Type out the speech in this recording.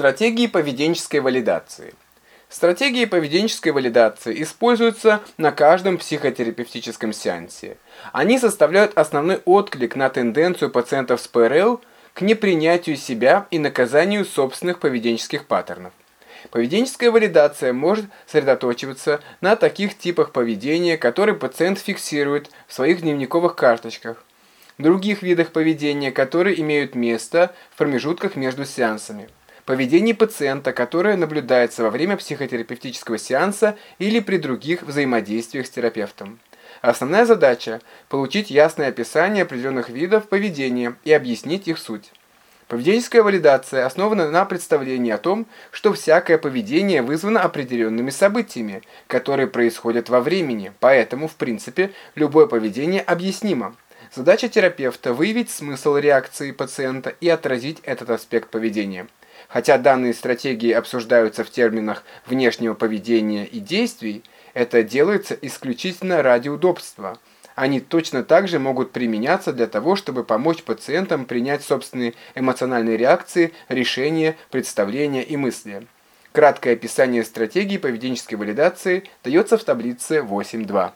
Стратегии поведенческой валидации. Стратегии поведенческой валидации используются на каждом психотерапевтическом сеансе. Они составляют основной отклик на тенденцию пациентов с ПРЛ к непринятию себя и наказанию собственных поведенческих паттернов. Поведенческая валидация может сосредоточиваться на таких типах поведения, которые пациент фиксирует в своих дневниковых карточках, других видах поведения, которые имеют место в промежутках между сеансами поведении пациента, которое наблюдается во время психотерапевтического сеанса или при других взаимодействиях с терапевтом. Основная задача – получить ясное описание определенных видов поведения и объяснить их суть. Поведенческая валидация основана на представлении о том, что всякое поведение вызвано определенными событиями, которые происходят во времени, поэтому, в принципе, любое поведение объяснимо. Задача терапевта – выявить смысл реакции пациента и отразить этот аспект поведения. Хотя данные стратегии обсуждаются в терминах внешнего поведения и действий, это делается исключительно ради удобства. Они точно так же могут применяться для того, чтобы помочь пациентам принять собственные эмоциональные реакции, решения, представления и мысли. Краткое описание стратегии поведенческой валидации дается в таблице 8.2.